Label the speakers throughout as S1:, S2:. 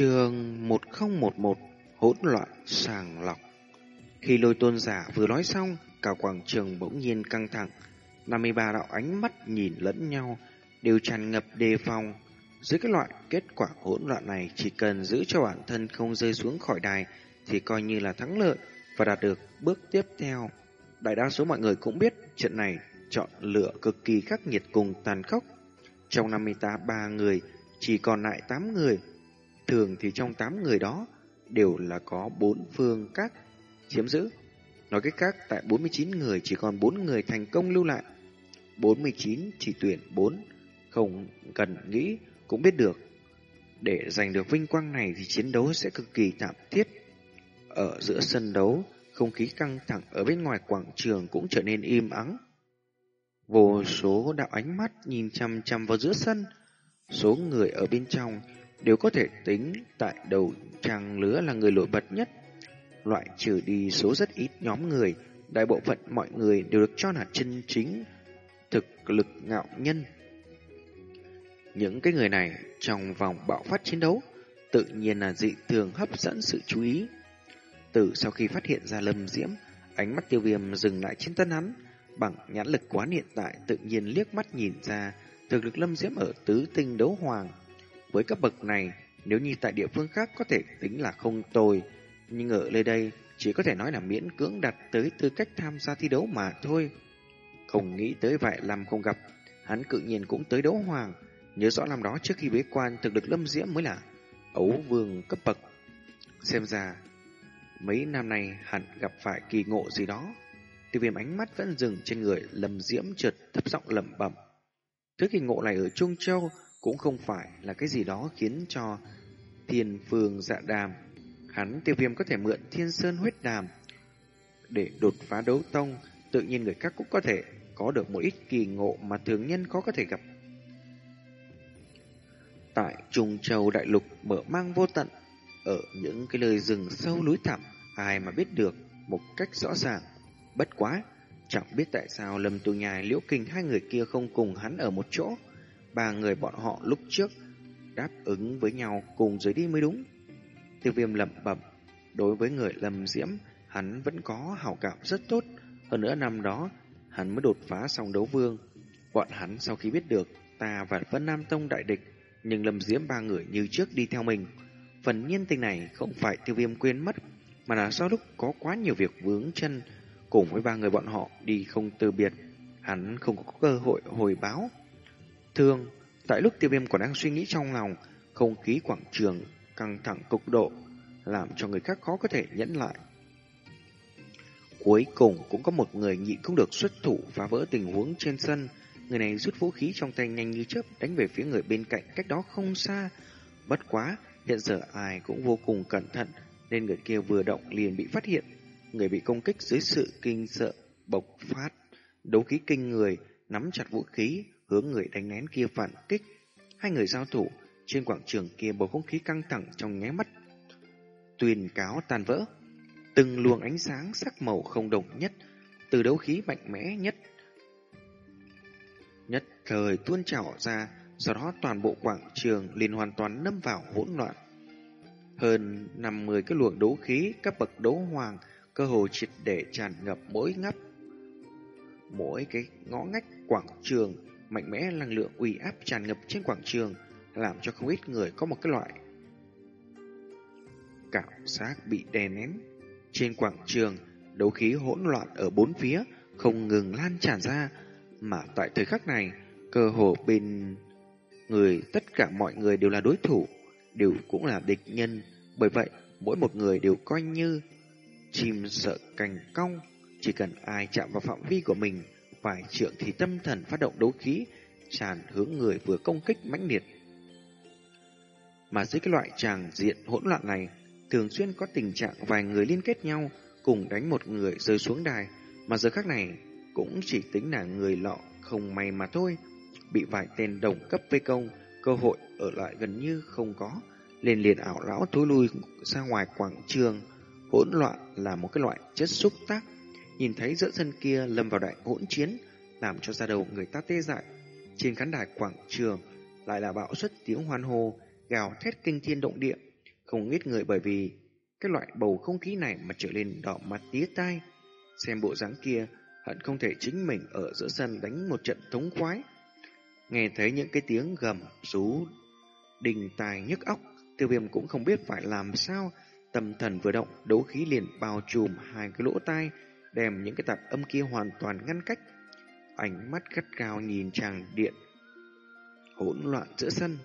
S1: Trường 1011 Hỗn loạn sàng lọc Khi lôi tôn giả vừa nói xong, cả quảng trường bỗng nhiên căng thẳng. 53 đạo ánh mắt nhìn lẫn nhau, đều tràn ngập đề phòng. Dưới cái loại kết quả hỗn loạn này, chỉ cần giữ cho bản thân không rơi xuống khỏi đài, thì coi như là thắng lợi và đạt được bước tiếp theo. Đại đa số mọi người cũng biết trận này chọn lựa cực kỳ khắc nghiệt cùng tàn khốc. Trong 58 ba người, chỉ còn lại 8 người. Thường thì trong 8 người đó đều là có 4 phương các chiếm giữ. Nói cách khác, tại 49 người chỉ còn 4 người thành công lưu lại. 49 chỉ tuyển 4, không cần nghĩ cũng biết được. Để giành được vinh quang này thì chiến đấu sẽ cực kỳ thảm thiết. Ở giữa sân đấu, không khí căng thẳng ở bên ngoài quảng trường cũng trở nên im ắng. Vô số đạo ánh mắt nhìn chăm chăm vào giữa sân, số người ở bên trong đều có thể tính tại đầu trang lứa là người nổi bật nhất. Loại trừ đi số rất ít nhóm người, đại bộ phận mọi người đều được cho là chân chính thực lực ngạo nhân. Những cái người này trong vòng bạo phát chiến đấu tự nhiên là dị thường hấp dẫn sự chú ý. Từ sau khi phát hiện ra lâm diễm, ánh mắt tiêu viêm dừng lại trên tân hắn, bằng nhãn lực quán hiện tại tự nhiên liếc mắt nhìn ra thực lực lâm diễm ở tứ tinh đấu hoàng. Với cấp bậc này, nếu như tại địa phương khác có thể tính là không tồi, nhưng ở nơi đây chỉ có thể nói là miễn cưỡng đặt tới tư cách tham gia thi đấu mà thôi. Không nghĩ tới vậy làm không gặp, hắn cự nhiên cũng tới đấu hoàng. Nhớ rõ năm đó trước khi bế quan thực lực lâm diễm mới là ấu vương cấp bậc. Xem ra, mấy năm nay hẳn gặp phải kỳ ngộ gì đó. Tiêu viêm ánh mắt vẫn dừng trên người lâm diễm trượt thấp giọng lẩm bẩm. Thứ kỳ ngộ này ở Trung Châu cũng không phải là cái gì đó khiến cho thiên phương dạ đàm. Hắn tiêu viêm có thể mượn thiên sơn huyết đàm để đột phá đấu tông, tự nhiên người khác cũng có thể có được một ít kỳ ngộ mà thường nhân khó có thể gặp. Tại Trung Châu Đại Lục mở mang vô tận, ở những cái lời rừng sâu núi thẳm, ai mà biết được một cách rõ ràng. Bất quá, chẳng biết tại sao Lâm Tu Nhai Liễu Kinh hai người kia không cùng hắn ở một chỗ. Ba người bọn họ lúc trước đáp ứng với nhau cùng rời đi mới đúng. Tiêu viêm lẩm bẩm, đối với người Lâm Diễm, hắn vẫn có hảo cảm rất tốt. Hơn nữa năm đó, hắn mới đột phá xong đấu vương. Bọn hắn sau khi biết được ta và Vân Nam Tông đại địch, nhưng Lâm Diễm ba người như trước đi theo mình. Phần nhân tình này không phải tiêu viêm quên mất, mà là do lúc có quá nhiều việc vướng chân, cùng với ba người bọn họ đi không từ biệt, hắn không có cơ hội hồi báo. Thường, tại lúc tiêu viêm còn đang suy nghĩ trong lòng, không khí quảng trường căng thẳng cực độ, làm cho người khác khó có thể nhẫn lại. Cuối cùng cũng có một người nhịn không được xuất thủ phá vỡ tình huống trên sân. Người này rút vũ khí trong tay nhanh như chớp đánh về phía người bên cạnh cách đó không xa. Bất quá, hiện giờ ai cũng vô cùng cẩn thận nên người kia vừa động liền bị phát hiện. Người bị công kích dưới sự kinh sợ, bộc phát, đấu khí kinh người, nắm chặt vũ khí, hướng người đánh nén kia phản kích. Hai người giao thủ, trên quảng trường kia bầu không khí căng thẳng trong nháy mắt. Tuyền cáo tan vỡ, từng luồng ánh sáng sắc màu không đồng nhất, từ đấu khí mạnh mẽ nhất. Nhất thời tuôn trào ra, sau đó toàn bộ quảng trường liền hoàn toàn nâm vào hỗn loạn. Hơn 50 cái luồng đấu khí các bậc đấu hoàng cơ hồ triệt để tràn ngập mỗi ngắp. Mỗi cái ngõ ngách quảng trường, mạnh mẽ năng lượng uy áp tràn ngập trên quảng trường, làm cho không ít người có một cái loại cảm giác bị đè nén. Trên quảng trường, đấu khí hỗn loạn ở bốn phía không ngừng lan tràn ra, mà tại thời khắc này, cơ hồ bên người tất cả mọi người đều là đối thủ, đều cũng là địch nhân, bởi vậy mỗi một người đều coi như chim sợ cành cong, chỉ cần ai chạm vào phạm vi của mình, vài trượng thì tâm thần phát động đấu khí, tràn hướng người vừa công kích mãnh liệt. Mà dưới cái loại tràng diện hỗn loạn này, thường xuyên có tình trạng vài người liên kết nhau cùng đánh một người rơi xuống đài, mà giờ khác này cũng chỉ tính là người lọ không may mà thôi, bị vài tên đồng cấp vây công, cơ hội ở lại gần như không có, liền liền ảo lão thối lui ra ngoài quảng trường. Hỗn loạn là một cái loại chất xúc tác, nhìn thấy giữa sân kia lâm vào đại hỗn chiến, làm cho ra đầu người ta tê dại. Trên khán đài quảng trường lại là bạo xuất tiếng hoan hô, gào thét kinh thiên động địa. Không ít người bởi vì cái loại bầu không khí này mà trở lên đỏ mặt tía tai. Xem bộ dáng kia, hận không thể chính mình ở giữa sân đánh một trận thống khoái. Nghe thấy những cái tiếng gầm, rú, đình tài nhức óc, tiêu viêm cũng không biết phải làm sao. Tâm thần vừa động, đấu khí liền bao trùm hai cái lỗ tai, đem những cái tạp âm kia hoàn toàn ngăn cách. Ánh mắt gắt cao nhìn chàng điện, hỗn loạn giữa sân.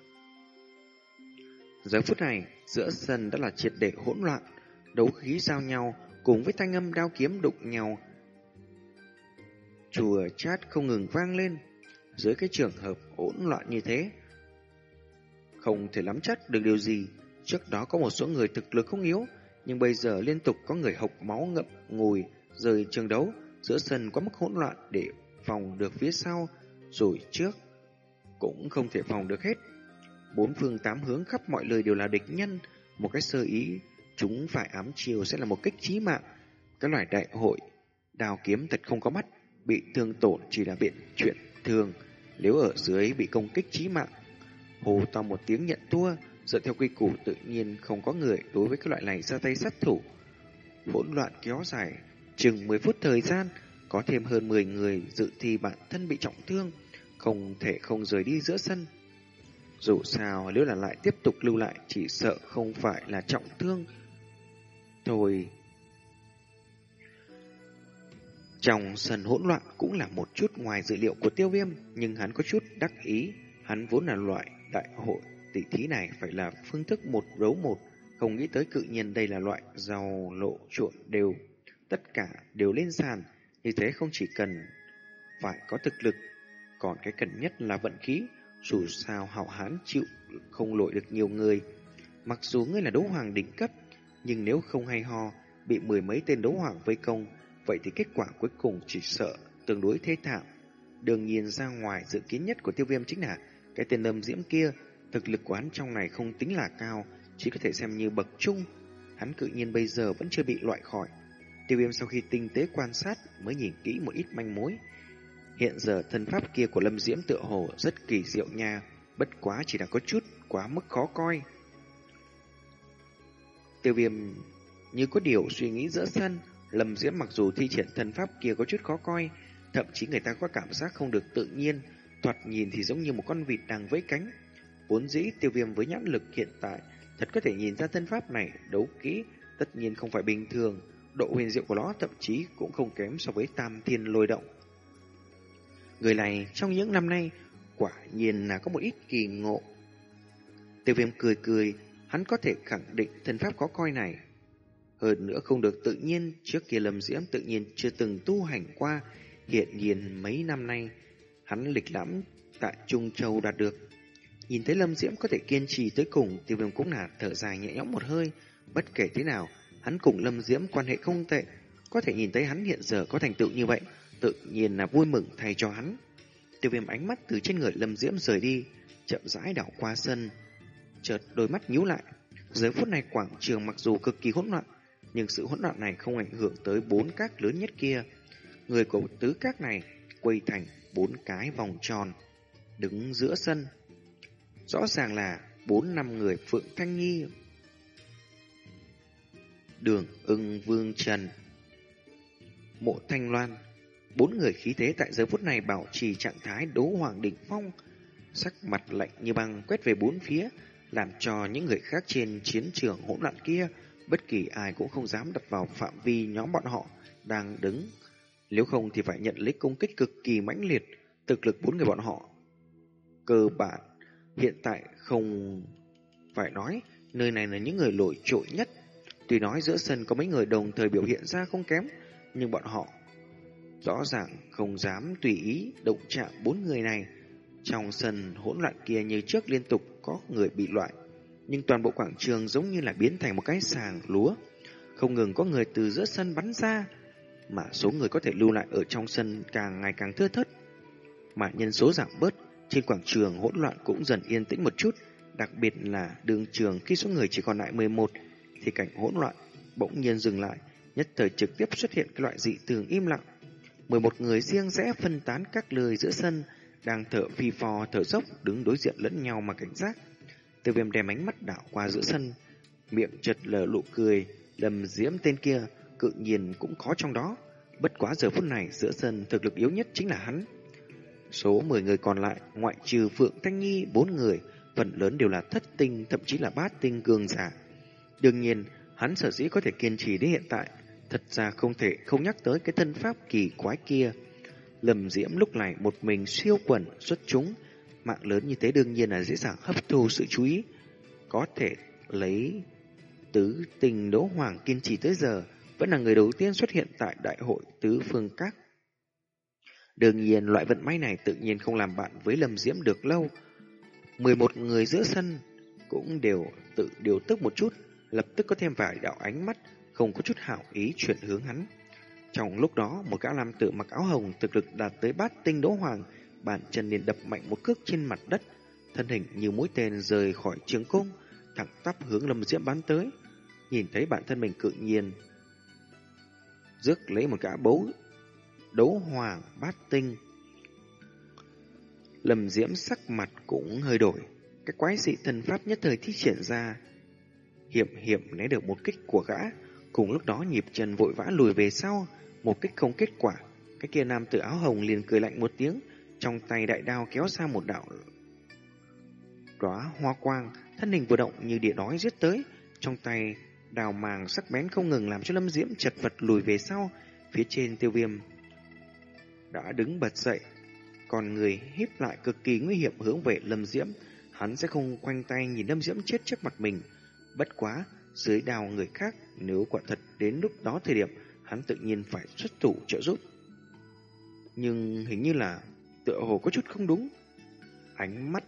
S1: Giờ phút này, giữa sân đã là triệt để hỗn loạn, đấu khí giao nhau cùng với thanh âm đao kiếm đụng nhau. Chùa chát không ngừng vang lên, dưới cái trường hợp hỗn loạn như thế. Không thể lắm chắc được điều gì, trước đó có một số người thực lực không yếu, nhưng bây giờ liên tục có người hộc máu ngậm ngùi rời trường đấu, giữa sân có mức hỗn loạn để phòng được phía sau, rồi trước cũng không thể phòng được hết. Bốn phương tám hướng khắp mọi lời đều là địch nhân, một cái sơ ý, chúng phải ám chiều sẽ là một kích chí mạng. Cái loại đại hội, đào kiếm thật không có mắt, bị thương tổn chỉ là biện chuyện thường, nếu ở dưới bị công kích chí mạng. Hồ to một tiếng nhận thua, dựa theo quy củ tự nhiên không có người đối với cái loại này ra tay sát thủ. Hỗn loạn kéo dài, chừng 10 phút thời gian, có thêm hơn 10 người dự thi bản thân bị trọng thương, không thể không rời đi giữa sân. Dù sao nếu là lại tiếp tục lưu lại chỉ sợ không phải là trọng thương. Thôi. Trong sân hỗn loạn cũng là một chút ngoài dự liệu của tiêu viêm, nhưng hắn có chút đắc ý. Hắn vốn là loại đại hội tỷ thí này phải là phương thức một đấu một, không nghĩ tới cự nhiên đây là loại giàu lộ trộn đều. Tất cả đều lên sàn, như thế không chỉ cần phải có thực lực, còn cái cần nhất là vận khí. Dù sao hảo hán chịu không lội được nhiều người. Mặc dù ngươi là đấu hoàng đỉnh cấp, nhưng nếu không hay ho, bị mười mấy tên đấu hoàng vây công, vậy thì kết quả cuối cùng chỉ sợ tương đối thê thảm. Đương nhiên ra ngoài dự kiến nhất của tiêu viêm chính là cái tên lâm diễm kia, thực lực của hắn trong này không tính là cao, chỉ có thể xem như bậc trung. Hắn cự nhiên bây giờ vẫn chưa bị loại khỏi. Tiêu viêm sau khi tinh tế quan sát mới nhìn kỹ một ít manh mối, Hiện giờ thân pháp kia của Lâm Diễm tựa hồ rất kỳ diệu nha, bất quá chỉ là có chút quá mức khó coi. Tiêu viêm như có điều suy nghĩ giữa sân, Lâm Diễm mặc dù thi triển thân pháp kia có chút khó coi, thậm chí người ta có cảm giác không được tự nhiên, thoạt nhìn thì giống như một con vịt đang vẫy cánh. Vốn dĩ tiêu viêm với nhãn lực hiện tại, thật có thể nhìn ra thân pháp này đấu kỹ, tất nhiên không phải bình thường, độ huyền diệu của nó thậm chí cũng không kém so với tam thiên lôi động. Người này trong những năm nay quả nhiên là có một ít kỳ ngộ. Tiêu viêm cười cười, hắn có thể khẳng định thân pháp có coi này. Hơn nữa không được tự nhiên, trước kia Lâm Diễm tự nhiên chưa từng tu hành qua, hiện nhiên mấy năm nay, hắn lịch lãm tại Trung Châu đạt được. Nhìn thấy Lâm Diễm có thể kiên trì tới cùng, tiêu viêm cũng là thở dài nhẹ nhõm một hơi. Bất kể thế nào, hắn cùng Lâm Diễm quan hệ không tệ, có thể nhìn thấy hắn hiện giờ có thành tựu như vậy, tự nhiên là vui mừng thay cho hắn. Tiêu viêm ánh mắt từ trên người lâm diễm rời đi, chậm rãi đảo qua sân, chợt đôi mắt nhíu lại. Giờ phút này quảng trường mặc dù cực kỳ hỗn loạn, nhưng sự hỗn loạn này không ảnh hưởng tới bốn các lớn nhất kia. Người của tứ các này quay thành bốn cái vòng tròn, đứng giữa sân. Rõ ràng là bốn năm người Phượng Thanh Nhi, Đường ưng Vương Trần, Mộ Thanh Loan, Bốn người khí thế tại giờ phút này bảo trì trạng thái đấu hoàng đỉnh phong, sắc mặt lạnh như băng quét về bốn phía, làm cho những người khác trên chiến trường hỗn loạn kia, bất kỳ ai cũng không dám đặt vào phạm vi nhóm bọn họ đang đứng. Nếu không thì phải nhận lấy công kích cực kỳ mãnh liệt, thực lực bốn người bọn họ. Cơ bản, hiện tại không phải nói, nơi này là những người nổi trội nhất. Tuy nói giữa sân có mấy người đồng thời biểu hiện ra không kém, nhưng bọn họ Rõ ràng không dám tùy ý động chạm bốn người này. Trong sân hỗn loạn kia như trước liên tục có người bị loại. Nhưng toàn bộ quảng trường giống như là biến thành một cái sàng lúa. Không ngừng có người từ giữa sân bắn ra. Mà số người có thể lưu lại ở trong sân càng ngày càng thưa thớt. Mà nhân số giảm bớt, trên quảng trường hỗn loạn cũng dần yên tĩnh một chút. Đặc biệt là đường trường khi số người chỉ còn lại 11 thì cảnh hỗn loạn bỗng nhiên dừng lại, nhất thời trực tiếp xuất hiện cái loại dị thường im lặng 11 người riêng rẽ phân tán các lười giữa sân, đang thở phi phò thở dốc đứng đối diện lẫn nhau mà cảnh giác. Tiêu viêm đem ánh mắt đảo qua giữa sân, miệng chật lờ lụ cười, lầm Diễm tên kia cự nhiên cũng có trong đó. Bất quá giờ phút này giữa sân thực lực yếu nhất chính là hắn. Số 10 người còn lại, ngoại trừ Phượng Thanh Nhi 4 người, phần lớn đều là thất tinh, thậm chí là bát tinh cường giả. Đương nhiên, hắn sở dĩ có thể kiên trì đến hiện tại, thật ra không thể không nhắc tới cái thân pháp kỳ quái kia. Lầm Diễm lúc này một mình siêu quần xuất chúng, mạng lớn như thế đương nhiên là dễ dàng hấp thu sự chú ý. Có thể lấy tứ tình đỗ hoàng kiên trì tới giờ, vẫn là người đầu tiên xuất hiện tại đại hội tứ phương các. Đương nhiên loại vận may này tự nhiên không làm bạn với Lâm Diễm được lâu. 11 người giữa sân cũng đều tự điều tức một chút, lập tức có thêm vài đạo ánh mắt, không có chút hảo ý chuyển hướng hắn. Trong lúc đó, một gã nam tử mặc áo hồng thực lực đạt tới bát tinh đỗ hoàng, bàn chân liền đập mạnh một cước trên mặt đất, thân hình như mũi tên rời khỏi trường cung, thẳng tắp hướng Lâm Diễm bắn tới. Nhìn thấy bản thân mình cự nhiên rước lấy một gã bấu đấu hoàng bát tinh. Lâm Diễm sắc mặt cũng hơi đổi, cái quái dị thần pháp nhất thời thi triển ra, hiểm hiểm né được một kích của gã, cùng lúc đó nhịp chân vội vã lùi về sau, một kích không kết quả. Cái kia nam tử áo hồng liền cười lạnh một tiếng, trong tay đại đao kéo ra một đạo đóa hoa quang, thân hình vừa động như địa đói giết tới, trong tay đào màng sắc bén không ngừng làm cho Lâm Diễm chật vật lùi về sau, phía trên tiêu viêm đã đứng bật dậy, còn người híp lại cực kỳ nguy hiểm hướng về Lâm Diễm, hắn sẽ không quanh tay nhìn Lâm Diễm chết trước mặt mình. Bất quá, dưới đào người khác, nếu quả thật đến lúc đó thời điểm, hắn tự nhiên phải xuất thủ trợ giúp. Nhưng hình như là tựa hồ có chút không đúng. Ánh mắt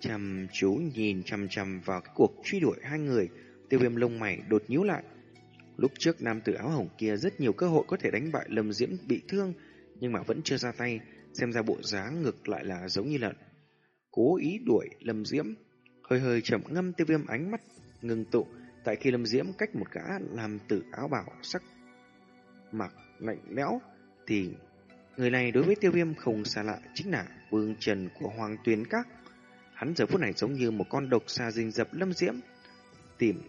S1: chăm chú nhìn chăm chăm vào cái cuộc truy đuổi hai người, tiêu viêm lông mày đột nhíu lại. Lúc trước nam tử áo hồng kia rất nhiều cơ hội có thể đánh bại Lâm Diễm bị thương, nhưng mà vẫn chưa ra tay, xem ra bộ dáng ngược lại là giống như lợn cố ý đuổi Lâm Diễm. Hơi hơi chậm ngâm tiêu viêm ánh mắt ngừng tụ, tại khi Lâm Diễm cách một gã làm tử áo bảo sắc mặc lạnh lẽo thì người này đối với tiêu viêm không xa lạ chính là vương trần của Hoàng Tuyến Các. Hắn giờ phút này giống như một con độc xa rình dập Lâm Diễm, tìm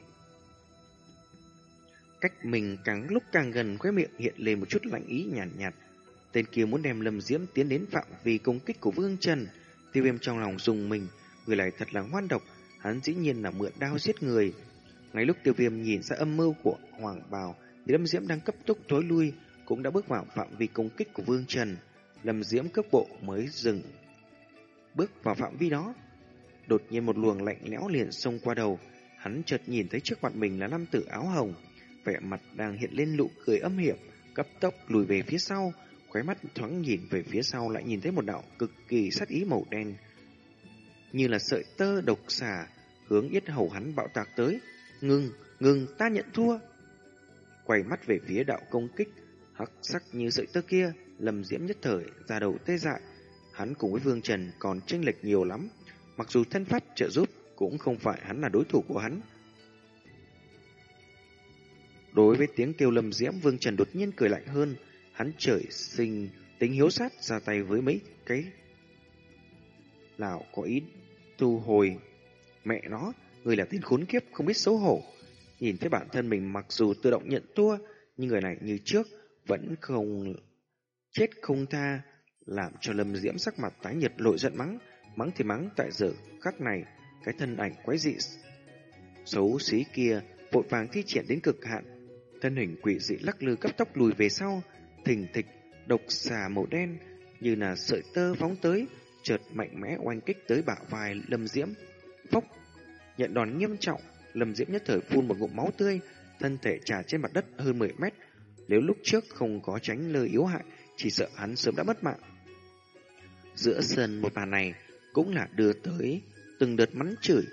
S1: cách mình càng lúc càng gần khóe miệng hiện lên một chút lạnh ý nhàn nhạt, nhạt Tên kia muốn đem Lâm Diễm tiến đến phạm vi công kích của Vương Trần. Tiêu viêm trong lòng dùng mình, người này thật là ngoan độc, hắn dĩ nhiên là mượn đao giết người. Ngay lúc tiêu viêm nhìn ra âm mưu của Hoàng Bào, thì Lâm Diễm đang cấp tốc thối lui, cũng đã bước vào phạm vi công kích của Vương Trần. Lâm Diễm cấp bộ mới dừng. Bước vào phạm vi đó, đột nhiên một luồng lạnh lẽo liền xông qua đầu. Hắn chợt nhìn thấy trước mặt mình là nam tử áo hồng, vẻ mặt đang hiện lên nụ cười âm hiểm, cấp tốc lùi về phía sau, khóe mắt thoáng nhìn về phía sau lại nhìn thấy một đạo cực kỳ sát ý màu đen. Như là sợi tơ độc xà hướng yết hầu hắn bạo tạc tới. Ngừng, ngừng, ta nhận thua. Quay mắt về phía đạo công kích, hắc sắc như sợi tơ kia, lầm diễm nhất thời, ra đầu tê dại. Hắn cùng với Vương Trần còn tranh lệch nhiều lắm. Mặc dù thân phát trợ giúp, cũng không phải hắn là đối thủ của hắn. Đối với tiếng kêu lầm diễm, Vương Trần đột nhiên cười lạnh hơn, Hắn trời sinh tính hiếu sát ra tay với mấy cái lão có ý thu hồi. Mẹ nó, người là tên khốn kiếp không biết xấu hổ. Nhìn thấy bản thân mình mặc dù tự động nhận thua, nhưng người này như trước vẫn không chết không tha, làm cho Lâm Diễm sắc mặt tái nhật lội giận mắng, mắng thì mắng tại giờ khắc này, cái thân ảnh quái dị xấu xí kia vội vàng thi triển đến cực hạn, thân hình quỷ dị lắc lư cấp tốc lùi về sau, thình thịch, độc xà màu đen như là sợi tơ phóng tới, chợt mạnh mẽ oanh kích tới bả vai Lâm Diễm. Phốc, nhận đòn nghiêm trọng, Lâm Diễm nhất thời phun một ngụm máu tươi, thân thể trà trên mặt đất hơn 10 mét. Nếu lúc trước không có tránh lời yếu hại, chỉ sợ hắn sớm đã mất mạng. Giữa sân một bàn này cũng là đưa tới từng đợt mắng chửi.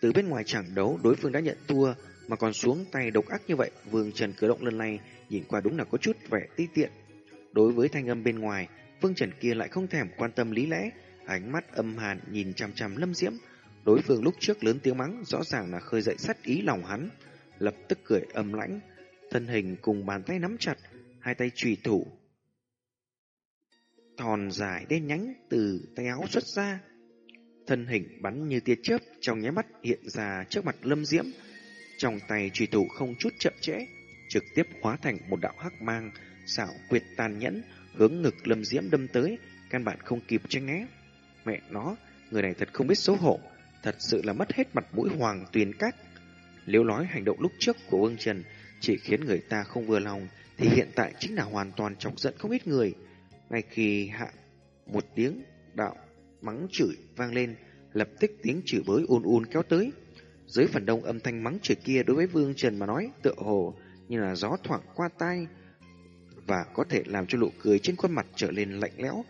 S1: Từ bên ngoài chẳng đấu, đối phương đã nhận thua, mà còn xuống tay độc ác như vậy, Vương Trần cử động lần này nhìn qua đúng là có chút vẻ ti tiện. Đối với thanh âm bên ngoài, Vương Trần kia lại không thèm quan tâm lý lẽ, ánh mắt âm hàn nhìn chằm chằm Lâm Diễm. Đối phương lúc trước lớn tiếng mắng, rõ ràng là khơi dậy sát ý lòng hắn, lập tức cười âm lãnh, thân hình cùng bàn tay nắm chặt, hai tay trùy thủ. Thòn dài đen nhánh từ tay áo xuất ra, thân hình bắn như tia chớp trong nháy mắt hiện ra trước mặt Lâm Diễm, Trong tay truy thủ không chút chậm trễ, trực tiếp hóa thành một đạo hắc mang, xảo quyệt tàn nhẫn, hướng ngực lâm diễm đâm tới, căn bản không kịp tranh né. Mẹ nó, người này thật không biết xấu hổ, thật sự là mất hết mặt mũi hoàng tuyền các. Nếu nói hành động lúc trước của Vương Trần chỉ khiến người ta không vừa lòng, thì hiện tại chính là hoàn toàn chọc giận không ít người. Ngay khi hạ một tiếng đạo mắng chửi vang lên, lập tức tiếng chửi bới ôn ôn kéo tới. Dưới phần đông âm thanh mắng chửi kia đối với Vương Trần mà nói tựa hồ như là gió thoảng qua tai và có thể làm cho nụ cười trên khuôn mặt trở nên lạnh lẽo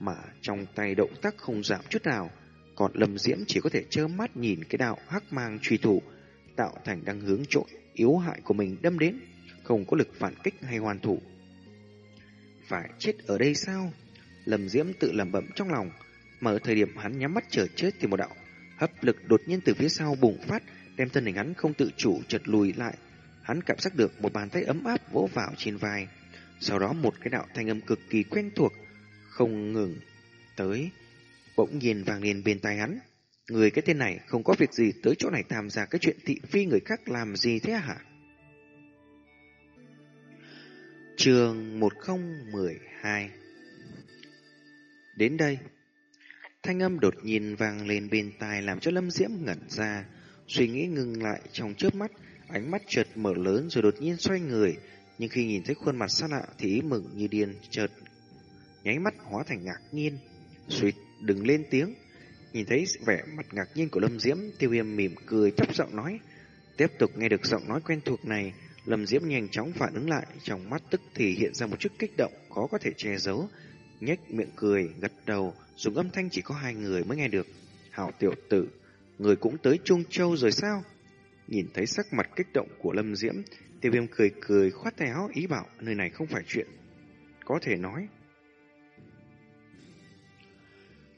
S1: mà trong tay động tác không giảm chút nào. Còn Lâm Diễm chỉ có thể trơ mắt nhìn cái đạo hắc mang truy thủ tạo thành đang hướng trội yếu hại của mình đâm đến, không có lực phản kích hay hoàn thủ. Phải chết ở đây sao? Lâm Diễm tự lẩm bẩm trong lòng, mà ở thời điểm hắn nhắm mắt chờ chết thì một đạo hấp lực đột nhiên từ phía sau bùng phát, đem thân hình hắn không tự chủ chợt lùi lại. Hắn cảm giác được một bàn tay ấm áp vỗ vào trên vai. Sau đó một cái đạo thanh âm cực kỳ quen thuộc, không ngừng tới, bỗng nhiên vang lên bên tai hắn. Người cái tên này không có việc gì tới chỗ này tham gia cái chuyện thị phi người khác làm gì thế hả? Trường 1012 Đến đây, thanh âm đột nhiên vang lên bên tai làm cho Lâm Diễm ngẩn ra, suy nghĩ ngừng lại trong chớp mắt, ánh mắt chợt mở lớn rồi đột nhiên xoay người, nhưng khi nhìn thấy khuôn mặt xa lạ thì ý mừng như điên chợt nháy mắt hóa thành ngạc nhiên. Suýt đừng lên tiếng. Nhìn thấy vẻ mặt ngạc nhiên của Lâm Diễm, Tiêu Viêm mỉm cười thấp giọng nói. Tiếp tục nghe được giọng nói quen thuộc này, Lâm Diễm nhanh chóng phản ứng lại, trong mắt tức thì hiện ra một chút kích động khó có thể che giấu, nhếch miệng cười, gật đầu, dùng âm thanh chỉ có hai người mới nghe được. Hảo tiểu tử, người cũng tới Trung Châu rồi sao? Nhìn thấy sắc mặt kích động của Lâm Diễm, Tiêu Viêm cười cười khoát tay áo ý bảo nơi này không phải chuyện có thể nói.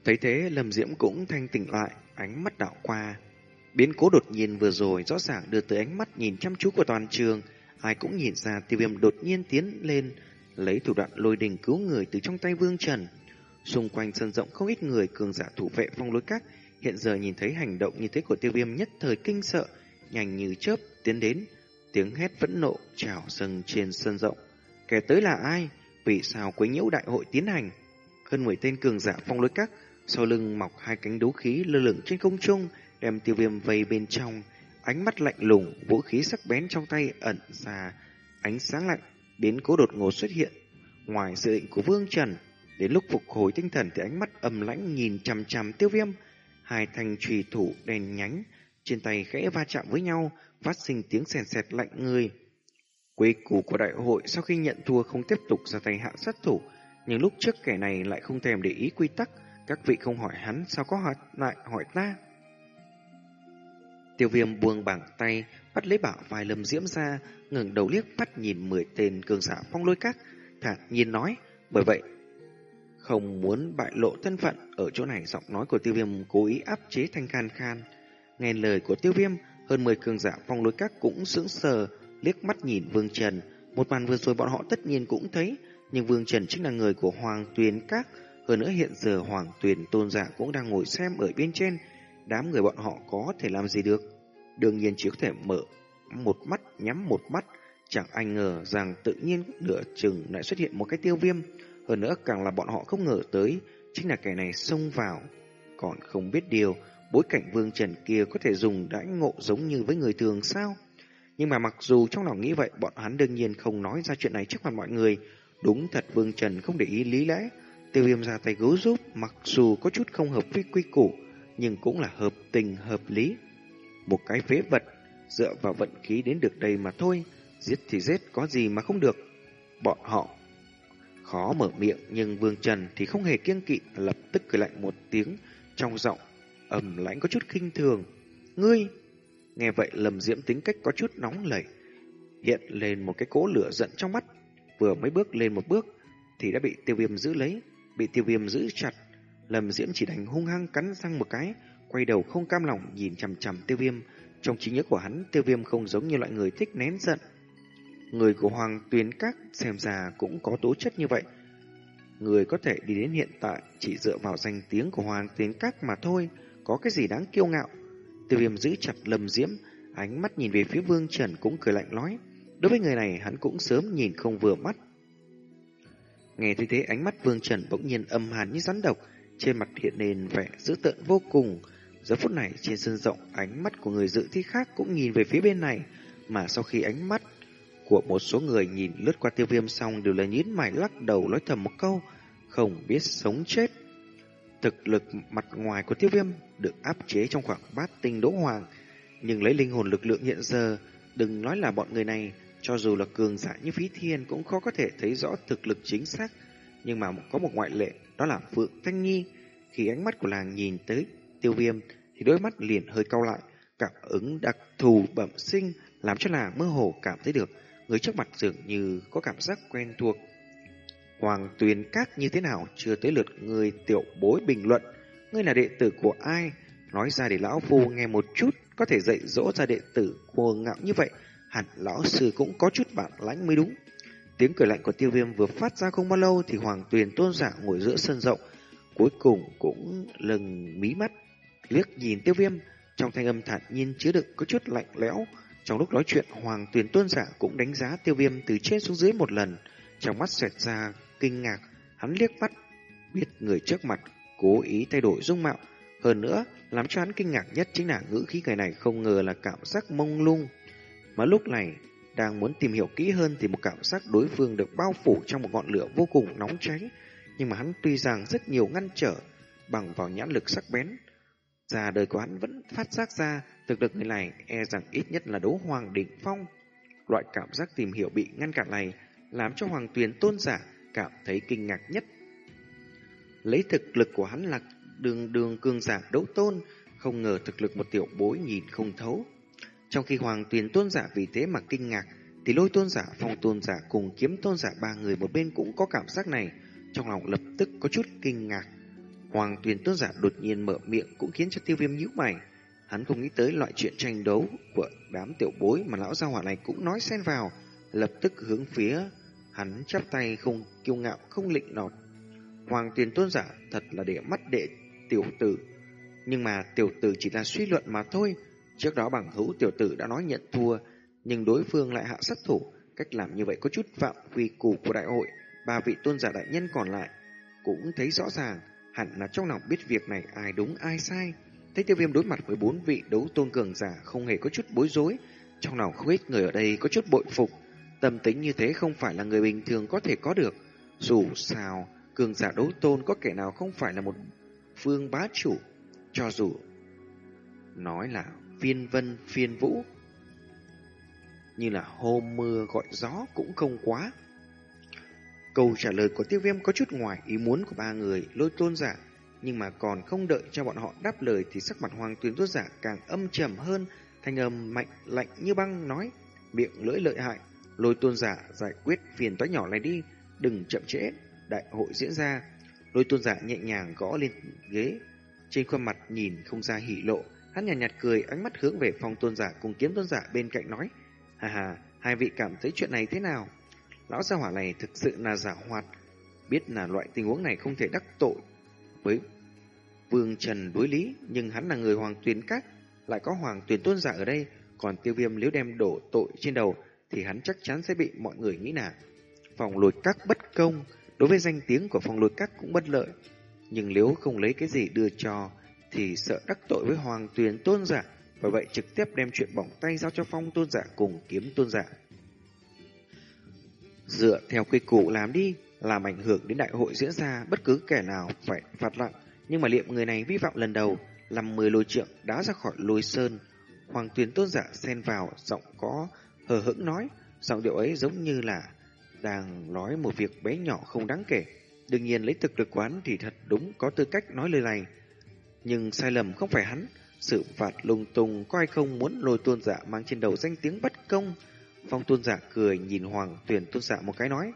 S1: Thấy thế, Lâm Diễm cũng thanh tỉnh lại, ánh mắt đảo qua. Biến cố đột nhiên vừa rồi rõ ràng đưa tới ánh mắt nhìn chăm chú của toàn trường. Ai cũng nhìn ra tiêu viêm đột nhiên tiến lên, lấy thủ đoạn lôi đình cứu người từ trong tay Vương Trần. Xung quanh sân rộng không ít người cường giả thủ vệ phong lối các, hiện giờ nhìn thấy hành động như thế của tiêu viêm nhất thời kinh sợ, nhanh như chớp tiến đến, tiếng hét phẫn nộ trào dâng trên sân rộng. Kẻ tới là ai? Vì sao quấy nhiễu đại hội tiến hành? Hơn 10 tên cường giả phong lối các sau lưng mọc hai cánh đấu khí lơ lửng trên không trung, đem tiêu viêm vây bên trong. Ánh mắt lạnh lùng, vũ khí sắc bén trong tay ẩn ra. Ánh sáng lạnh, biến cố đột ngột xuất hiện. Ngoài sự định của Vương Trần, đến lúc phục hồi tinh thần thì ánh mắt âm lãnh nhìn chằm chằm tiêu viêm. Hai thanh trùy thủ đèn nhánh, trên tay khẽ va chạm với nhau, phát sinh tiếng sèn sẹt lạnh người. Quy củ của đại hội sau khi nhận thua không tiếp tục ra tay hạ sát thủ, nhưng lúc trước kẻ này lại không thèm để ý quy tắc, các vị không hỏi hắn, sao có hỏi lại hỏi ta? Tiêu viêm buông bàn tay, Bắt lấy bảo vài lâm diễm ra, ngẩng đầu liếc bắt nhìn mười tên cường giả phong lôi các, Thản nhiên nói, Bởi vậy, Không muốn bại lộ thân phận Ở chỗ này, giọng nói của tiêu viêm cố ý áp chế thanh khan khan. Nghe lời của tiêu viêm, Hơn mười cường giả phong lôi các cũng sững sờ, Liếc mắt nhìn Vương Trần. Một màn vừa rồi bọn họ tất nhiên cũng thấy, Nhưng Vương Trần chính là người của Hoàng Tuyền Các hơn nữa hiện giờ Hoàng Tuyền tôn giả cũng đang ngồi xem ở bên trên, đám người bọn họ có thể làm gì được. Đương nhiên chỉ có thể mở một mắt nhắm một mắt, chẳng ai ngờ rằng tự nhiên nửa chừng lại xuất hiện một cái tiêu viêm. Hơn nữa càng là bọn họ không ngờ tới, chính là kẻ này xông vào. Còn không biết điều, bối cảnh vương trần kia có thể dùng đãi ngộ giống như với người thường sao? Nhưng mà mặc dù trong lòng nghĩ vậy, bọn hắn đương nhiên không nói ra chuyện này trước mặt mọi người. Đúng thật Vương Trần không để ý lý lẽ, Tiêu viêm ra tay cứu giúp, mặc dù có chút không hợp với quy củ, nhưng cũng là hợp tình hợp lý. Một cái phế vật, dựa vào vận khí đến được đây mà thôi, giết thì giết, có gì mà không được. Bọn họ khó mở miệng, nhưng Vương Trần thì không hề kiêng kỵ, lập tức cười lạnh một tiếng, trong giọng ầm lãnh có chút khinh thường. Ngươi! Nghe vậy lầm diễm tính cách có chút nóng lẩy, hiện lên một cái cỗ lửa giận trong mắt, vừa mới bước lên một bước thì đã bị tiêu viêm giữ lấy, bị tiêu viêm giữ chặt. Lâm Diễm chỉ đành hung hăng cắn răng một cái, quay đầu không cam lòng nhìn chằm chằm tiêu viêm. Trong trí nhớ của hắn, tiêu viêm không giống như loại người thích nén giận. Người của Hoàng Tuyến Các xem ra cũng có tố chất như vậy. Người có thể đi đến hiện tại chỉ dựa vào danh tiếng của Hoàng Tuyến Các mà thôi, có cái gì đáng kiêu ngạo. Tiêu viêm giữ chặt Lâm Diễm, Ánh mắt nhìn về phía Vương Trần cũng cười lạnh nói. Đối với người này hắn cũng sớm nhìn không vừa mắt. Nghe thấy thế ánh mắt Vương Trần bỗng nhiên âm hàn như rắn độc, trên mặt hiện lên vẻ dữ tợn vô cùng. Giờ phút này trên sân rộng ánh mắt của người dự thi khác cũng nhìn về phía bên này, mà sau khi ánh mắt của một số người nhìn lướt qua tiêu viêm xong đều là nhín mày lắc đầu nói thầm một câu, không biết sống chết. Thực lực mặt ngoài của tiêu viêm được áp chế trong khoảng bát tinh đỗ hoàng, nhưng lấy linh hồn lực lượng hiện giờ, đừng nói là bọn người này, cho dù là cường giả như phí thiên cũng khó có thể thấy rõ thực lực chính xác. Nhưng mà có một ngoại lệ, đó là Phượng Thanh Nhi. Khi ánh mắt của làng nhìn tới tiêu viêm, thì đôi mắt liền hơi cau lại, cảm ứng đặc thù bẩm sinh làm cho làng mơ hồ cảm thấy được người trước mặt dường như có cảm giác quen thuộc. Hoàng Tuyền Các như thế nào chưa tới lượt người tiểu bối bình luận. Ngươi là đệ tử của ai? Nói ra để lão phu nghe một chút, có thể dạy dỗ ra đệ tử cuồng ngạo như vậy. Hẳn lão sư cũng có chút bản lãnh mới đúng. Tiếng cười lạnh của tiêu viêm vừa phát ra không bao lâu thì Hoàng Tuyền tôn giả ngồi giữa sân rộng. Cuối cùng cũng lừng mí mắt, liếc nhìn tiêu viêm. Trong thanh âm thản nhiên chứa đựng có chút lạnh lẽo. Trong lúc nói chuyện, Hoàng Tuyền tôn giả cũng đánh giá tiêu viêm từ trên xuống dưới một lần. Trong mắt xẹt ra kinh ngạc, hắn liếc mắt, biết người trước mặt cố ý thay đổi dung mạo. Hơn nữa, làm cho hắn kinh ngạc nhất chính là ngữ khí người này không ngờ là cảm giác mông lung. Mà lúc này, đang muốn tìm hiểu kỹ hơn thì một cảm giác đối phương được bao phủ trong một ngọn lửa vô cùng nóng cháy. Nhưng mà hắn tuy rằng rất nhiều ngăn trở bằng vào nhãn lực sắc bén. Già đời của hắn vẫn phát giác ra thực lực người này e rằng ít nhất là đấu hoàng đỉnh phong. Loại cảm giác tìm hiểu bị ngăn cản này làm cho hoàng tuyền tôn giả cảm thấy kinh ngạc nhất. Lấy thực lực của hắn là đường đường cương giả đấu tôn, không ngờ thực lực một tiểu bối nhìn không thấu. Trong khi hoàng tuyền tôn giả vì thế mà kinh ngạc, thì lôi tôn giả, phong tôn giả cùng kiếm tôn giả ba người một bên cũng có cảm giác này, trong lòng lập tức có chút kinh ngạc. Hoàng tuyền tôn giả đột nhiên mở miệng cũng khiến cho tiêu viêm nhíu mày. Hắn không nghĩ tới loại chuyện tranh đấu của đám tiểu bối mà lão gia hỏa này cũng nói xen vào, lập tức hướng phía hắn chắp tay không kiêu ngạo không lịnh nọt. Hoàng tuyền tôn giả thật là để mắt đệ tiểu tử, nhưng mà tiểu tử chỉ là suy luận mà thôi. Trước đó bằng hữu tiểu tử đã nói nhận thua, nhưng đối phương lại hạ sát thủ, cách làm như vậy có chút phạm quy củ của đại hội, ba vị tôn giả đại nhân còn lại cũng thấy rõ ràng, hẳn là trong lòng biết việc này ai đúng ai sai. Thấy tiêu viêm đối mặt với bốn vị đấu tôn cường giả không hề có chút bối rối, trong lòng không ít người ở đây có chút bội phục. Tâm tính như thế không phải là người bình thường có thể có được. Dù sao, cường giả đấu tôn có kẻ nào không phải là một phương bá chủ, cho dù nói là phiên vân phiên vũ, như là hôm mưa gọi gió cũng không quá. Câu trả lời của tiêu viêm có chút ngoài ý muốn của ba người lôi tôn giả nhưng mà còn không đợi cho bọn họ đáp lời thì sắc mặt hoàng tuyến tuốt giả càng âm trầm hơn, thanh âm mạnh lạnh như băng nói, miệng lưỡi lợi hại, lôi tôn giả giải quyết phiền toái nhỏ này đi, đừng chậm trễ, đại hội diễn ra. Lôi tôn giả nhẹ nhàng gõ lên ghế, trên khuôn mặt nhìn không ra hỉ lộ, hắn nhàn nhạt, nhạt cười, ánh mắt hướng về phòng tôn giả cùng kiếm tôn giả bên cạnh nói, hà hà, hai vị cảm thấy chuyện này thế nào? Lão gia hỏa này thực sự là giả hoạt, biết là loại tình huống này không thể đắc tội với Vương Trần đối lý, nhưng hắn là người hoàng tuyến các, lại có hoàng tuyển tôn giả ở đây, còn tiêu viêm nếu đem đổ tội trên đầu, thì hắn chắc chắn sẽ bị mọi người nghĩ là phòng lùi các bất công, đối với danh tiếng của phòng lùi các cũng bất lợi. Nhưng nếu không lấy cái gì đưa cho, thì sợ đắc tội với hoàng tuyển tôn giả, và vậy trực tiếp đem chuyện bỏng tay giao cho phong tôn giả cùng kiếm tôn giả. Dựa theo quy củ làm đi, làm ảnh hưởng đến đại hội diễn ra, bất cứ kẻ nào phải phạt nặng nhưng mà liệm người này vi phạm lần đầu, làm mười lôi trượng đá ra khỏi lôi sơn. Hoàng tuyền tôn giả xen vào, giọng có hờ hững nói, giọng điệu ấy giống như là đang nói một việc bé nhỏ không đáng kể. Đương nhiên lấy thực lực quán thì thật đúng có tư cách nói lời này. Nhưng sai lầm không phải hắn, sự phạt lung tung có ai không muốn lôi tôn giả mang trên đầu danh tiếng bất công. Phong tôn giả cười nhìn hoàng tuyển tôn giả một cái nói.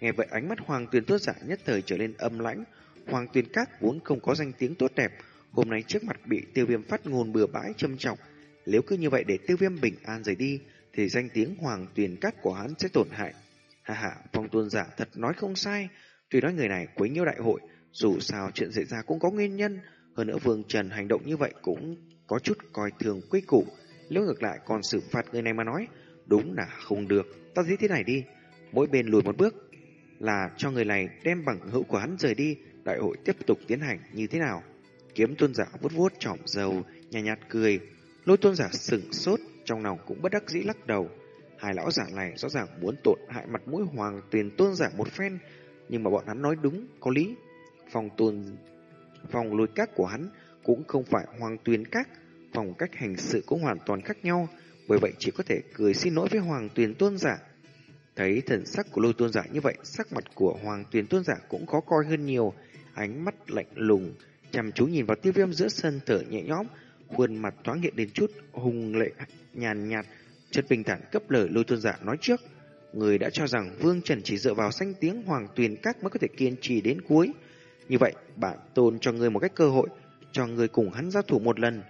S1: Nghe vậy ánh mắt hoàng tuyển tôn giả nhất thời trở lên âm lãnh, Hoàng Tuyền Các vốn không có danh tiếng tốt đẹp, hôm nay trước mặt bị tiêu viêm phát ngôn bừa bãi châm trọng. Nếu cứ như vậy để tiêu viêm bình an rời đi, thì danh tiếng Hoàng Tuyền Các của hắn sẽ tổn hại. Hà hà, phong tuôn giả thật nói không sai, tuy nói người này quấy nhiễu đại hội, dù sao chuyện xảy ra cũng có nguyên nhân, hơn nữa Vương Trần hành động như vậy cũng có chút coi thường quy củ. Nếu ngược lại còn xử phạt người này mà nói, đúng là không được. Ta thấy thế này đi, mỗi bên lùi một bước là cho người này đem bằng hữu của hắn rời đi, đại hội tiếp tục tiến hành như thế nào? Kiếm tôn giả vuốt vuốt trỏm dầu, nhạt nhạt cười, lôi tôn giả sừng sốt, trong lòng cũng bất đắc dĩ lắc đầu. Hai lão giả này rõ ràng muốn tổn hại mặt mũi hoàng tuyền tôn giả một phen, nhưng mà bọn hắn nói đúng, có lý. Phòng tôn phòng lôi các của hắn cũng không phải hoàng tuyền các, phòng cách hành sự cũng hoàn toàn khác nhau, bởi vậy chỉ có thể cười xin lỗi với hoàng tuyền tôn giả. Thấy thần sắc của lôi tôn giả như vậy, sắc mặt của hoàng tuyền tôn giả cũng khó coi hơn nhiều, ánh mắt lạnh lùng, chăm chú nhìn vào tiêu viêm giữa sân thở nhẹ nhõm, khuôn mặt thoáng hiện đến chút hùng lệ nhàn nhạt, chất bình thản cấp lời lôi tôn giả nói trước. Người đã cho rằng Vương Trần chỉ dựa vào danh tiếng hoàng tuyền các mới có thể kiên trì đến cuối. Như vậy, bạn tôn cho người một cách cơ hội, cho người cùng hắn giao thủ một lần.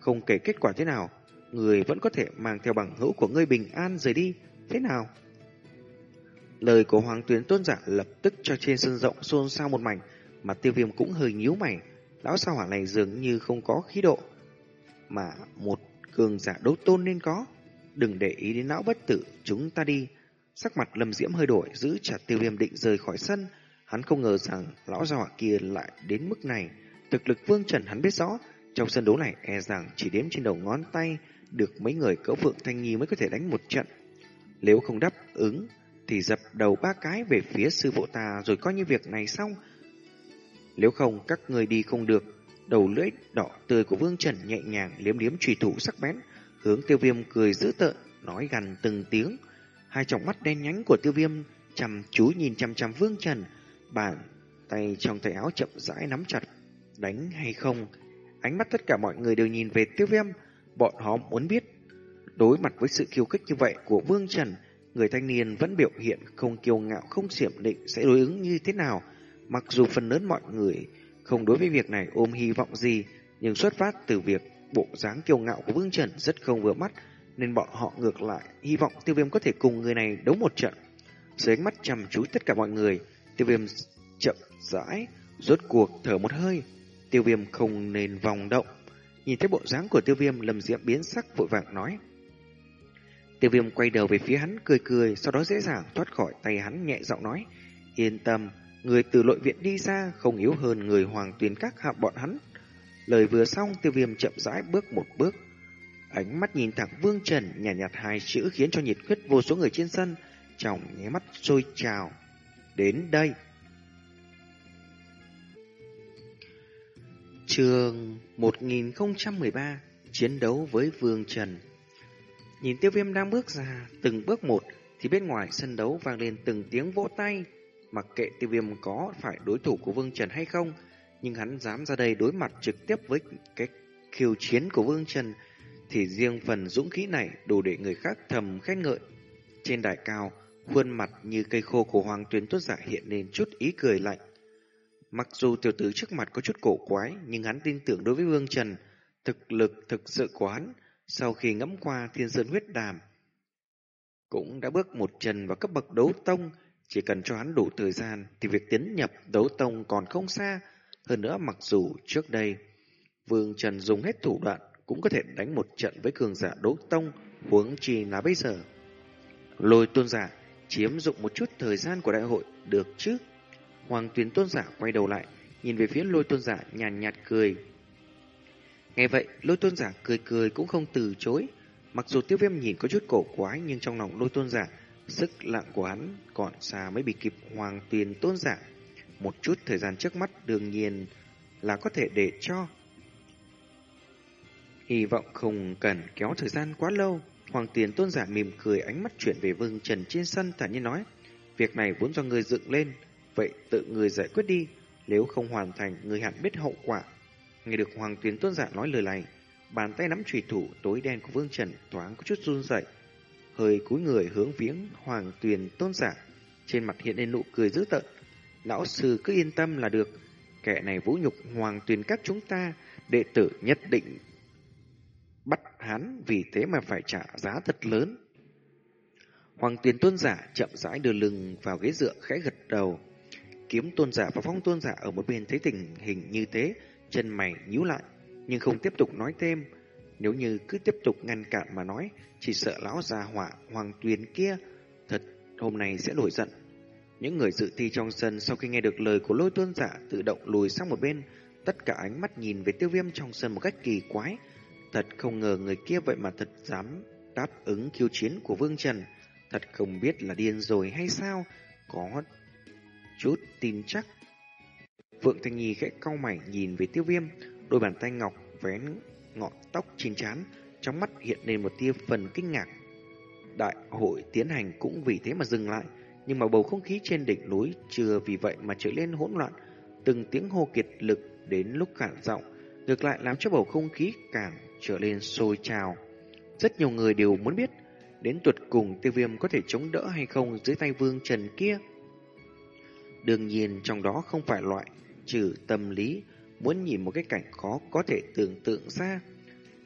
S1: Không kể kết quả thế nào, người vẫn có thể mang theo bằng hữu của ngươi bình an rời đi. Thế nào? Lời của Hoàng Tuyến Tôn Giả lập tức cho trên sân rộng xôn xao một mảnh, mà tiêu viêm cũng hơi nhíu mày. Lão sao hỏa này dường như không có khí độ, mà một cường giả đấu tôn nên có. Đừng để ý đến lão bất tử, chúng ta đi. Sắc mặt lâm diễm hơi đổi, giữ chặt tiêu viêm định rời khỏi sân. Hắn không ngờ rằng lão gia hỏa kia lại đến mức này. Thực lực vương trần hắn biết rõ, trong sân đấu này e rằng chỉ đếm trên đầu ngón tay được mấy người cỡ phượng thanh nhi mới có thể đánh một trận. Nếu không đáp ứng, thì dập đầu ba cái về phía sư phụ ta rồi coi như việc này xong. Nếu không các người đi không được, đầu lưỡi đỏ tươi của Vương Trần nhẹ nhàng liếm liếm trùy thủ sắc bén, hướng tiêu viêm cười dữ tợn, nói gần từng tiếng. Hai tròng mắt đen nhánh của tiêu viêm chăm chú nhìn chăm chăm Vương Trần, bàn tay trong tay áo chậm rãi nắm chặt, đánh hay không. Ánh mắt tất cả mọi người đều nhìn về tiêu viêm, bọn họ muốn biết. Đối mặt với sự khiêu khích như vậy của Vương Trần, người thanh niên vẫn biểu hiện không kiêu ngạo không xiểm định sẽ đối ứng như thế nào. Mặc dù phần lớn mọi người không đối với việc này ôm hy vọng gì, nhưng xuất phát từ việc bộ dáng kiêu ngạo của Vương Trần rất không vừa mắt, nên bọn họ ngược lại hy vọng tiêu viêm có thể cùng người này đấu một trận. Dưới ánh mắt chăm chú tất cả mọi người, tiêu viêm chậm rãi, rốt cuộc thở một hơi. Tiêu viêm không nên vòng động. Nhìn thấy bộ dáng của tiêu viêm, lầm diệm biến sắc vội vàng nói. Tiêu viêm quay đầu về phía hắn cười cười, sau đó dễ dàng thoát khỏi tay hắn nhẹ giọng nói. Yên tâm, người từ nội viện đi ra không yếu hơn người hoàng tuyến các hạ bọn hắn. Lời vừa xong, tiêu viêm chậm rãi bước một bước. Ánh mắt nhìn thẳng Vương Trần, nhạt nhạt hai chữ khiến cho nhiệt huyết vô số người trên sân, trong nháy mắt sôi trào. Đến đây. Trường 1013 Chiến đấu với Vương Trần Nhìn tiêu viêm đang bước ra từng bước một thì bên ngoài sân đấu vang lên từng tiếng vỗ tay. Mặc kệ tiêu viêm có phải đối thủ của Vương Trần hay không, nhưng hắn dám ra đây đối mặt trực tiếp với cái khiêu chiến của Vương Trần thì riêng phần dũng khí này đủ để người khác thầm khen ngợi. Trên đài cao, khuôn mặt như cây khô của Hoàng Tuyến Tốt Giả dạ hiện lên chút ý cười lạnh. Mặc dù tiểu tử trước mặt có chút cổ quái, nhưng hắn tin tưởng đối với Vương Trần, thực lực thực sự của hắn sau khi ngẫm qua thiên sơn huyết đàm, cũng đã bước một chân vào cấp bậc đấu tông, chỉ cần cho hắn đủ thời gian thì việc tiến nhập đấu tông còn không xa. Hơn nữa mặc dù trước đây Vương Trần dùng hết thủ đoạn cũng có thể đánh một trận với cường giả đấu tông, huống chi là bây giờ. Lôi tôn giả chiếm dụng một chút thời gian của đại hội được chứ? Hoàng tuyến tôn giả quay đầu lại, nhìn về phía lôi tôn giả nhàn nhạt, nhạt cười, Nghe vậy, lôi tôn giả cười cười cũng không từ chối. Mặc dù tiêu viêm nhìn có chút cổ quái nhưng trong lòng lôi tôn giả, sức lặng của hắn còn xa mới bị kịp hoàng tuyền tôn giả. Một chút thời gian trước mắt đương nhiên là có thể để cho. Hy vọng không cần kéo thời gian quá lâu. Hoàng tiền tôn giả mỉm cười ánh mắt chuyển về vương trần trên sân thản nhiên nói. Việc này vốn do người dựng lên, vậy tự người giải quyết đi. Nếu không hoàn thành, người hẳn biết hậu quả. Nghe được Hoàng Tuyến Tôn Giả nói lời này, bàn tay nắm trùy thủ tối đen của Vương Trần thoáng có chút run rẩy, hơi cúi người hướng viếng Hoàng Tuyền Tôn Giả, trên mặt hiện lên nụ cười dữ tợn. Lão sư cứ yên tâm là được, kẻ này vũ nhục Hoàng Tuyền các chúng ta, đệ tử nhất định hắn vì thế mà phải trả giá thật lớn. Hoàng Tuyền Tôn Giả chậm rãi đưa lưng vào ghế dựa khẽ gật đầu. Kiếm Tôn Giả và Phong Tôn Giả ở một bên thấy tình hình như thế, chân mày nhíu lại, nhưng không tiếp tục nói thêm. Nếu như cứ tiếp tục ngăn cản mà nói, chỉ sợ lão già họa hoàng tuyền kia thật hôm nay sẽ nổi giận. Những người dự thi trong sân sau khi nghe được lời của lôi tuôn giả tự động lùi sang một bên, tất cả ánh mắt nhìn về tiêu viêm trong sân một cách kỳ quái. Thật không ngờ người kia vậy mà thật dám đáp ứng khiêu chiến của Vương Trần. Thật không biết là điên rồi hay sao, có chút tin chắc. Phượng Thanh Nhi khẽ cau mày nhìn về tiêu viêm, đôi bàn tay ngọc vén ngọn tóc trên trán, trong mắt hiện lên một tia phần kinh ngạc. Đại hội tiến hành cũng vì thế mà dừng lại, nhưng mà bầu không khí trên đỉnh núi chưa vì vậy mà trở nên hỗn loạn, từng tiếng hô kiệt lực đến lúc cạn giọng, ngược lại làm cho bầu không khí càng trở lên sôi trào. Rất nhiều người đều muốn biết, đến tuột cùng tiêu viêm có thể chống đỡ hay không dưới tay vương trần kia. Đương nhiên trong đó không phải loại trừ tâm lý, muốn nhìn một cái cảnh khó có thể tưởng tượng ra.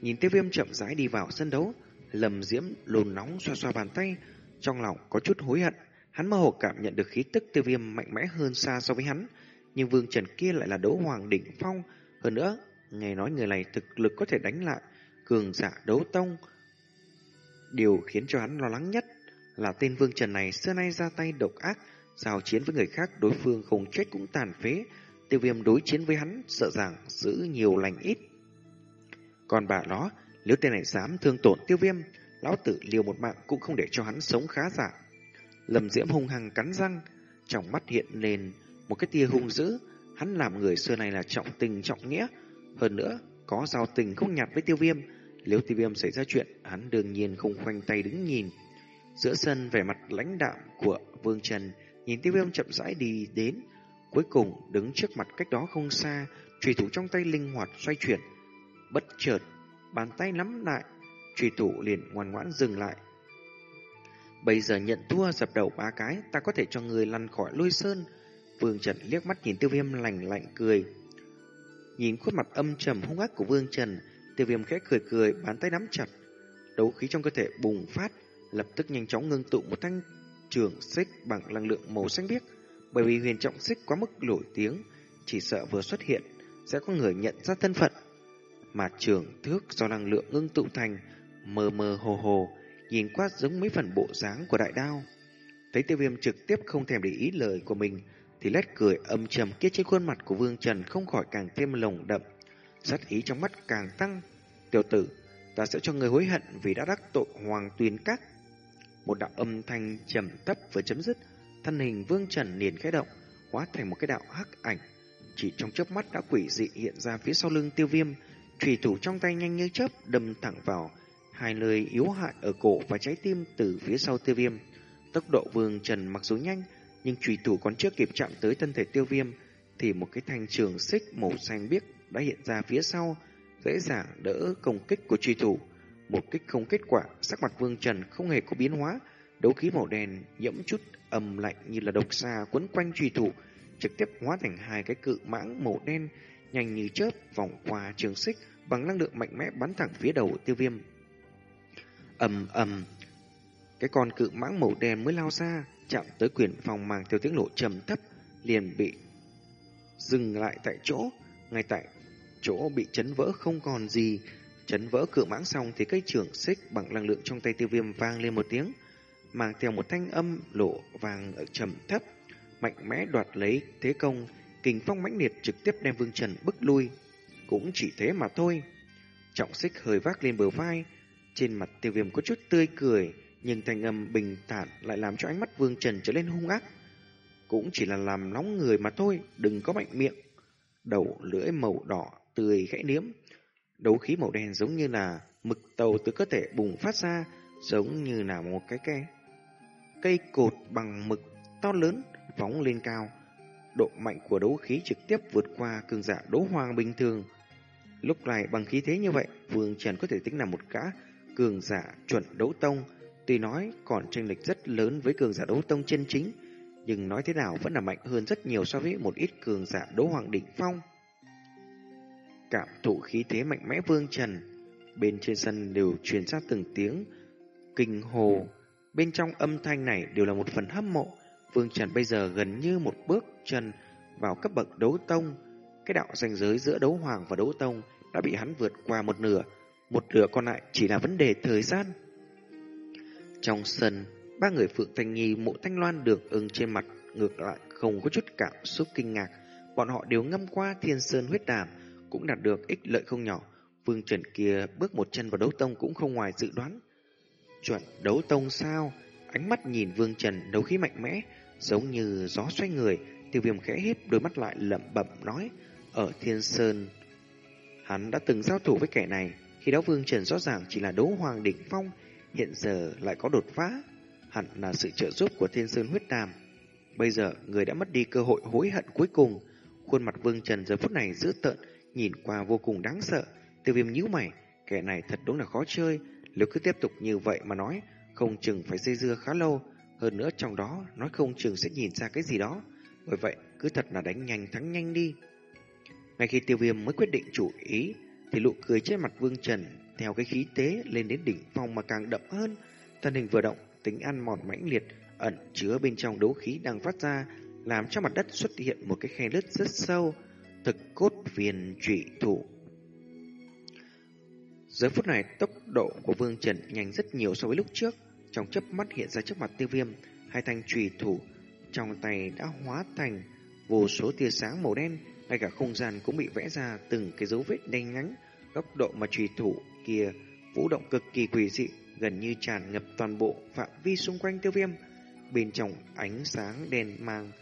S1: Nhìn tiêu viêm chậm rãi đi vào sân đấu, lầm diễm lùn nóng xoa xoa bàn tay, trong lòng có chút hối hận. Hắn mơ hồ cảm nhận được khí tức tiêu viêm mạnh mẽ hơn xa so với hắn, nhưng vương trần kia lại là đấu hoàng đỉnh phong. Hơn nữa, nghe nói người này thực lực có thể đánh lại cường giả đấu tông. Điều khiến cho hắn lo lắng nhất là tên vương trần này xưa nay ra tay độc ác, giao chiến với người khác đối phương không chết cũng tàn phế, tiêu viêm đối chiến với hắn sợ rằng giữ nhiều lành ít. Còn bà nó, nếu tên này dám thương tổn tiêu viêm, lão tử liều một mạng cũng không để cho hắn sống khá giả. Lầm Diễm hung hăng cắn răng, trong mắt hiện lên một cái tia hung dữ, hắn làm người xưa này là trọng tình trọng nghĩa, hơn nữa có giao tình không nhạt với tiêu viêm, nếu tiêu viêm xảy ra chuyện, hắn đương nhiên không khoanh tay đứng nhìn. Giữa sân vẻ mặt lãnh đạm của Vương Trần, nhìn tiêu viêm chậm rãi đi đến, cuối cùng đứng trước mặt cách đó không xa, trùy thủ trong tay linh hoạt xoay chuyển. Bất chợt, bàn tay nắm lại, trùy thủ liền ngoan ngoãn dừng lại. Bây giờ nhận thua dập đầu ba cái, ta có thể cho người lăn khỏi lôi sơn. Vương Trần liếc mắt nhìn tiêu viêm lành lạnh cười. Nhìn khuôn mặt âm trầm hung ác của Vương Trần, tiêu viêm khẽ cười cười, bàn tay nắm chặt. Đấu khí trong cơ thể bùng phát, lập tức nhanh chóng ngưng tụ một thanh trường xích bằng năng lượng màu xanh biếc. Bởi vì huyền trọng xích quá mức nổi tiếng, chỉ sợ vừa xuất hiện, sẽ có người nhận ra thân phận. Mà trường thước do năng lượng ngưng tụ thành, mờ mờ hồ hồ, nhìn qua giống mấy phần bộ dáng của đại đao. Thấy tiêu viêm trực tiếp không thèm để ý lời của mình, thì lét cười âm trầm kia trên khuôn mặt của Vương Trần không khỏi càng thêm lồng đậm, sát ý trong mắt càng tăng. Tiểu tử, ta sẽ cho người hối hận vì đã đắc tội Hoàng Tuyền Các. Một đạo âm thanh trầm thấp vừa chấm dứt, thân hình Vương Trần liền khẽ động, hóa thành một cái đạo hắc ảnh. Chỉ trong chớp mắt đã quỷ dị hiện ra phía sau lưng tiêu viêm, trùy thủ trong tay nhanh như chớp đâm thẳng vào hai nơi yếu hại ở cổ và trái tim từ phía sau tiêu viêm. Tốc độ Vương Trần mặc dù nhanh, nhưng trùy thủ còn chưa kịp chạm tới thân thể tiêu viêm, thì một cái thanh trường xích màu xanh biếc đã hiện ra phía sau, dễ dàng đỡ công kích của truy thủ. Một kích không kết quả, sắc mặt Vương Trần không hề có biến hóa, đấu khí màu đen nhiễm chút âm lạnh như là độc xa quấn quanh truy thủ, trực tiếp hóa thành hai cái cự mãng màu đen nhanh như chớp vòng qua trường xích bằng năng lượng mạnh mẽ bắn thẳng phía đầu tiêu viêm. ầm ầm, cái con cự mãng màu đen mới lao ra, chạm tới quyền phòng mang theo tiếng nổ trầm thấp, liền bị dừng lại tại chỗ, ngay tại chỗ bị chấn vỡ không còn gì. Chấn vỡ cự mãng xong thì cây trưởng xích bằng năng lượng trong tay tiêu viêm vang lên một tiếng, mang theo một thanh âm lộ vàng ở trầm thấp, mạnh mẽ đoạt lấy thế công, kình phong mãnh liệt trực tiếp đem Vương Trần bức lui. Cũng chỉ thế mà thôi. Trọng xích hơi vác lên bờ vai, trên mặt tiêu viêm có chút tươi cười, nhưng thanh âm bình thản lại làm cho ánh mắt Vương Trần trở lên hung ác. Cũng chỉ là làm nóng người mà thôi, đừng có mạnh miệng. Đầu lưỡi màu đỏ tươi khẽ niếm đấu khí màu đen giống như là mực tàu từ cơ thể bùng phát ra, giống như là một cái cây cây cột bằng mực to lớn phóng lên cao. Độ mạnh của đấu khí trực tiếp vượt qua cường giả đấu hoàng bình thường. Lúc này bằng khí thế như vậy, Vương Trần có thể tính là một gã cường giả chuẩn đấu tông, Tuy nói còn tranh lệch rất lớn với cường giả đấu tông chân chính, nhưng nói thế nào vẫn là mạnh hơn rất nhiều so với một ít cường giả đấu hoàng đỉnh phong. Cảm thụ khí thế mạnh mẽ vương trần, bên trên sân đều truyền ra từng tiếng kinh hồ. Bên trong âm thanh này đều là một phần hâm mộ. Vương Trần bây giờ gần như một bước chân vào cấp bậc đấu tông. Cái đạo ranh giới giữa đấu hoàng và đấu tông đã bị hắn vượt qua một nửa. một nửa còn lại chỉ là vấn đề thời gian. Trong sân, ba người Phượng Thanh Nhi, Mộ Thanh Loan được ưng trên mặt ngược lại không có chút cảm xúc kinh ngạc. Bọn họ đều ngâm qua thiên sơn huyết đàm, cũng đạt được ích lợi không nhỏ. Vương Trần kia bước một chân vào đấu tông cũng không ngoài dự đoán. Chuẩn đấu tông sao? Ánh mắt nhìn Vương Trần đấu khí mạnh mẽ, giống như gió xoay người, tiêu viêm khẽ híp đôi mắt lại lẩm bẩm nói, ở Thiên Sơn. Hắn đã từng giao thủ với kẻ này, khi đó Vương Trần rõ ràng chỉ là đấu hoàng đỉnh phong, hiện giờ lại có đột phá, hẳn là sự trợ giúp của Thiên Sơn huyết đàm. Bây giờ, người đã mất đi cơ hội hối hận cuối cùng. Khuôn mặt Vương Trần giờ phút này dữ tợn, nhìn qua vô cùng đáng sợ. Tiêu viêm nhíu mày, kẻ này thật đúng là khó chơi. Nếu cứ tiếp tục như vậy mà nói, không chừng phải dây dưa khá lâu. Hơn nữa trong đó, nói không chừng sẽ nhìn ra cái gì đó. Bởi vậy, cứ thật là đánh nhanh thắng nhanh đi. Ngay khi tiêu viêm mới quyết định chủ ý, thì nụ cười trên mặt Vương Trần theo cái khí tế lên đến đỉnh phong mà càng đậm hơn. Thân hình vừa động, tính ăn mòn mãnh liệt, ẩn chứa bên trong đấu khí đang phát ra, làm cho mặt đất xuất hiện một cái khe lứt rất sâu, thực cốt viên trụy thủ. Giờ phút này, tốc độ của Vương Trần nhanh rất nhiều so với lúc trước. Trong chớp mắt hiện ra trước mặt tiêu viêm, hai thanh trùy thủ trong tay đã hóa thành vô số tia sáng màu đen, ngay cả không gian cũng bị vẽ ra từng cái dấu vết đen nhánh, góc độ mà trùy thủ kia vũ động cực kỳ quỷ dị, gần như tràn ngập toàn bộ phạm vi xung quanh tiêu viêm. Bên trong ánh sáng đèn mang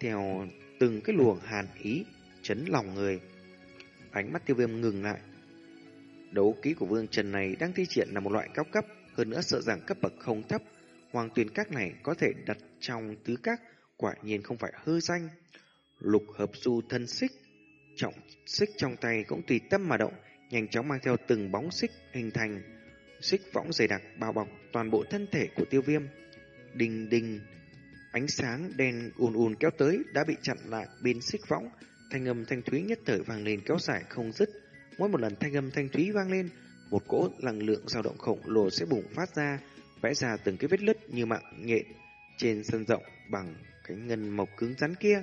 S1: theo từng cái luồng hàn ý chấn lòng người. Ánh mắt tiêu viêm ngừng lại. Đấu ký của vương Trần này đang thi triển là một loại cao cấp, hơn nữa sợ rằng cấp bậc không thấp. Hoàng tuyển các này có thể đặt trong tứ các, quả nhiên không phải hư danh. Lục hợp du thân xích, trọng xích trong tay cũng tùy tâm mà động, nhanh chóng mang theo từng bóng xích hình thành. Xích võng dày đặc bao bọc toàn bộ thân thể của tiêu viêm. đình đình ánh sáng đen ùn ùn kéo tới đã bị chặn lại bên xích võng. Thanh âm thanh thúy nhất thời vang lên kéo dài không dứt. Mỗi một lần thanh âm thanh thúy vang lên, một cỗ năng lượng dao động khổng lồ sẽ bùng phát ra, vẽ ra từng cái vết lứt như mạng nhện trên sân rộng bằng cái ngân mộc cứng rắn kia.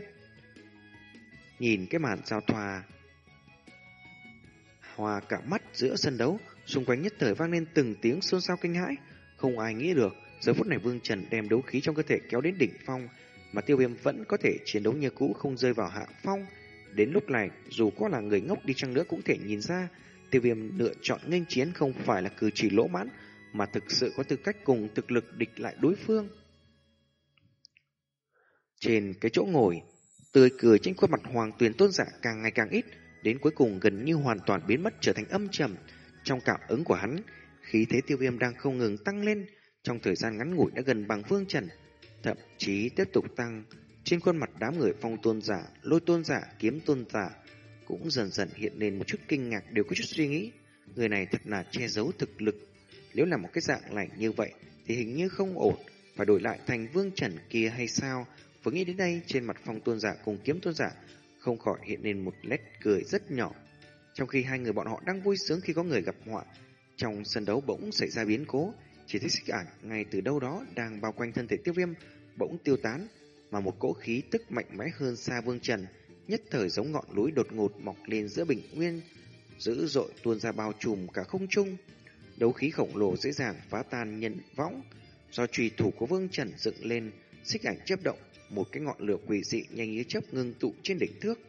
S1: Nhìn cái màn giao thoa hòa cả mắt giữa sân đấu, xung quanh nhất thời vang lên từng tiếng xôn xao kinh hãi. Không ai nghĩ được, giờ phút này Vương Trần đem đấu khí trong cơ thể kéo đến đỉnh phong, mà tiêu viêm vẫn có thể chiến đấu như cũ không rơi vào hạ phong. Đến lúc này, dù có là người ngốc đi chăng nữa cũng thể nhìn ra, tiêu viêm lựa chọn nghênh chiến không phải là cử chỉ lỗ mãn, mà thực sự có tư cách cùng thực lực địch lại đối phương. Trên cái chỗ ngồi, tươi cười trên khuôn mặt hoàng tuyền tôn giả càng ngày càng ít, đến cuối cùng gần như hoàn toàn biến mất trở thành âm trầm. Trong cảm ứng của hắn, khí thế tiêu viêm đang không ngừng tăng lên, trong thời gian ngắn ngủi đã gần bằng vương trần, thậm chí tiếp tục tăng. Trên khuôn mặt đám người phong tôn giả, lôi tôn giả, kiếm tôn giả cũng dần dần hiện lên một chút kinh ngạc đều có chút suy nghĩ. Người này thật là che giấu thực lực. Nếu là một cái dạng lạnh như vậy thì hình như không ổn, phải đổi lại thành vương trần kia hay sao? Vừa nghĩ đến đây, trên mặt phong tôn giả cùng kiếm tôn giả không khỏi hiện lên một nét cười rất nhỏ. Trong khi hai người bọn họ đang vui sướng khi có người gặp họa, trong sân đấu bỗng xảy ra biến cố, chỉ thấy xích ảnh ngay từ đâu đó đang bao quanh thân thể tiêu viêm bỗng tiêu tán, mà một cỗ khí tức mạnh mẽ hơn xa vương trần, nhất thời giống ngọn núi đột ngột mọc lên giữa bình nguyên, dữ dội tuôn ra bao trùm cả không trung. Đấu khí khổng lồ dễ dàng phá tan nhân võng, do trùy thủ của vương trần dựng lên, xích ảnh chấp động, một cái ngọn lửa quỷ dị nhanh như chớp ngưng tụ trên đỉnh thước.